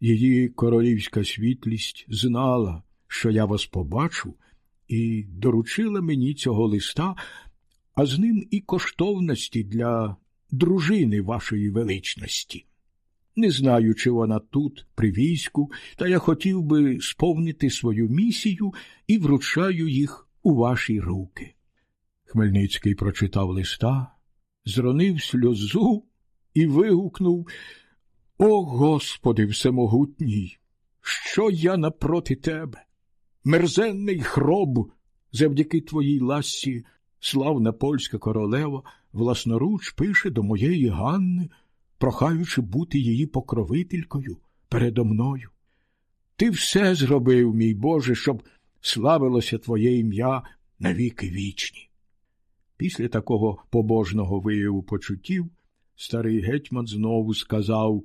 Її королівська світлість знала, що я вас побачу, і доручила мені цього листа, а з ним і коштовності для дружини вашої величності. Не знаю, чи вона тут, при війську, та я хотів би сповнити свою місію і вручаю їх у ваші руки. Хмельницький прочитав листа, зронив сльозу і вигукнув О Господи всемогутній! Що я напроти тебе? Мерзенний хроб, завдяки твоїй ласці, славна польська королева власноруч пише до моєї Ганни, прохаючи бути її покровителькою передо мною. Ти все зробив, мій Боже, щоб славилося Твоє ім'я навіки вічні. Після такого побожного вияву почуттів старий гетьман знову сказав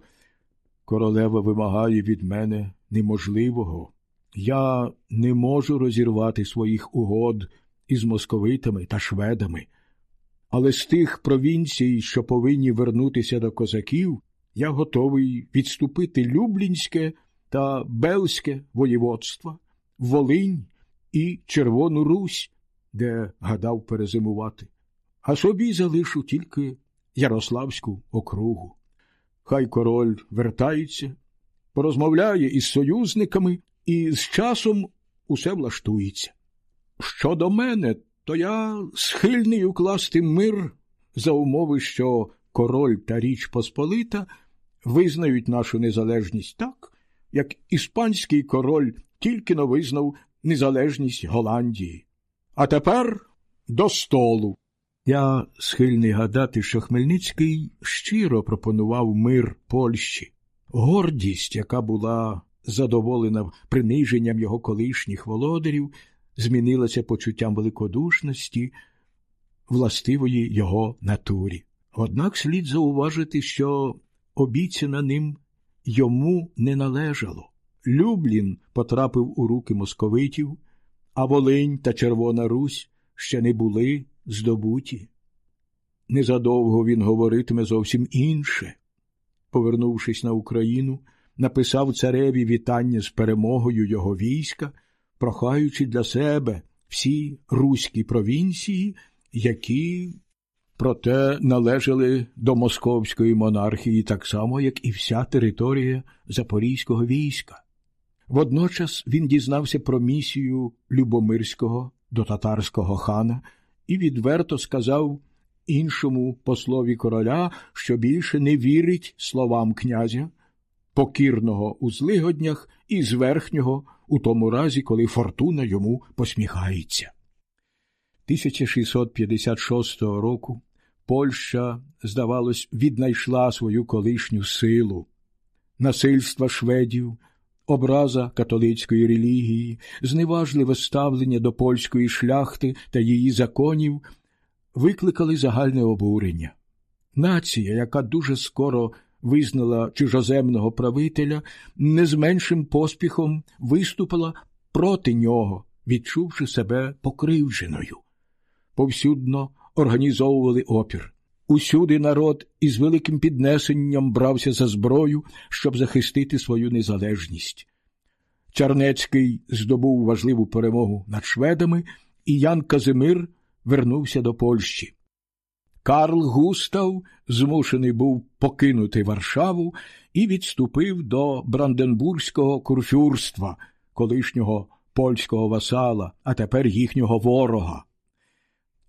Королева вимагає від мене неможливого. Я не можу розірвати своїх угод із московитами та шведами, але з тих провінцій, що повинні вернутися до козаків, я готовий відступити Люблінське та Белське воєводства, Волинь і Червону Русь, де гадав перезимувати, а собі залишу тільки Ярославську округу. Хай король вертається, порозмовляє із союзниками і з часом усе влаштується. Щодо мене, то я схильний укласти мир за умови, що король та Річ Посполита визнають нашу незалежність так, як іспанський король тільки но визнав незалежність Голландії. А тепер до столу. Я схильний гадати, що Хмельницький щиро пропонував мир Польщі, гордість, яка була задоволена приниженням його колишніх володарів, змінилася почуттям великодушності, властивої його натурі. Однак слід зауважити, що обіцяна ним йому не належало. Люблін потрапив у руки московитів, а Волинь та Червона Русь ще не були здобуті. Незадовго він говоритиме зовсім інше. Повернувшись на Україну, написав цареві вітання з перемогою його війська, прохаючи для себе всі руські провінції, які, проте, належали до московської монархії, так само, як і вся територія Запорізького війська. Водночас він дізнався про місію Любомирського до татарського хана і відверто сказав іншому послові короля, що більше не вірить словам князя, покірного у злигоднях і зверхнього у тому разі, коли фортуна йому посміхається. 1656 року Польща, здавалось, віднайшла свою колишню силу. Насильства шведів, образа католицької релігії, зневажливе ставлення до польської шляхти та її законів викликали загальне обурення. Нація, яка дуже скоро визнала чужоземного правителя, не з меншим поспіхом виступила проти нього, відчувши себе покривдженою. Повсюдно організовували опір. Усюди народ із великим піднесенням брався за зброю, щоб захистити свою незалежність. Чарнецький здобув важливу перемогу над шведами, і Ян Казимир вернувся до Польщі. Карл Густав змушений був покинути Варшаву і відступив до Бранденбурзького курфюрства, колишнього польського васала, а тепер їхнього ворога.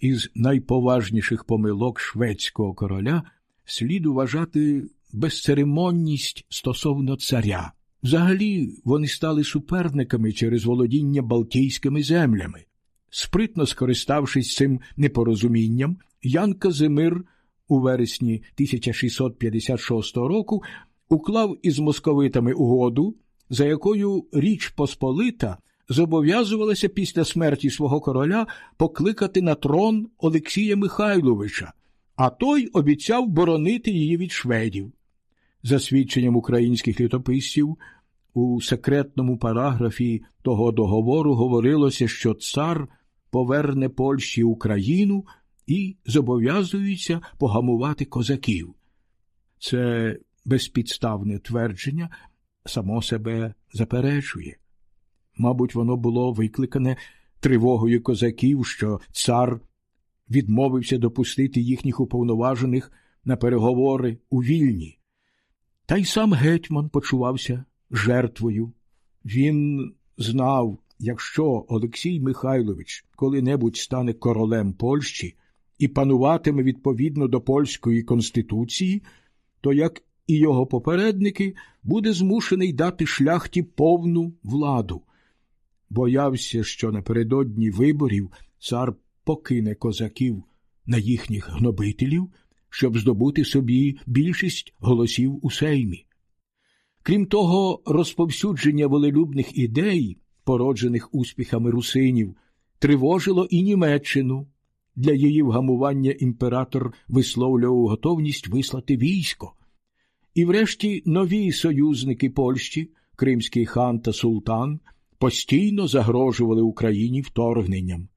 Із найповажніших помилок шведського короля слід вважати безцеремонність стосовно царя. Взагалі вони стали суперниками через володіння Балтійськими землями. Спритно скориставшись цим непорозумінням, Ян Казимир у вересні 1656 року уклав із московитами угоду, за якою Річ Посполита зобов'язувалася після смерті свого короля покликати на трон Олексія Михайловича, а той обіцяв боронити її від шведів. За свідченням українських літописців, у секретному параграфі того договору говорилося, що цар поверне Польщі Україну і зобов'язується погамувати козаків. Це безпідставне твердження, само себе заперечує. Мабуть, воно було викликане тривогою козаків, що цар відмовився допустити їхніх уповноважених на переговори у вільні. Та й сам гетьман почувався жертвою. Він знав, якщо Олексій Михайлович коли-небудь стане королем Польщі і пануватиме відповідно до польської конституції, то, як і його попередники, буде змушений дати шляхті повну владу. Боявся, що напередодні виборів цар покине козаків на їхніх гнобителів, щоб здобути собі більшість голосів у сеймі. Крім того, розповсюдження волелюбних ідей, породжених успіхами русинів, тривожило і Німеччину. Для її вгамування імператор висловлював готовність вислати військо. І врешті нові союзники Польщі, Кримський хан та Султан, постійно загрожували Україні вторгненням.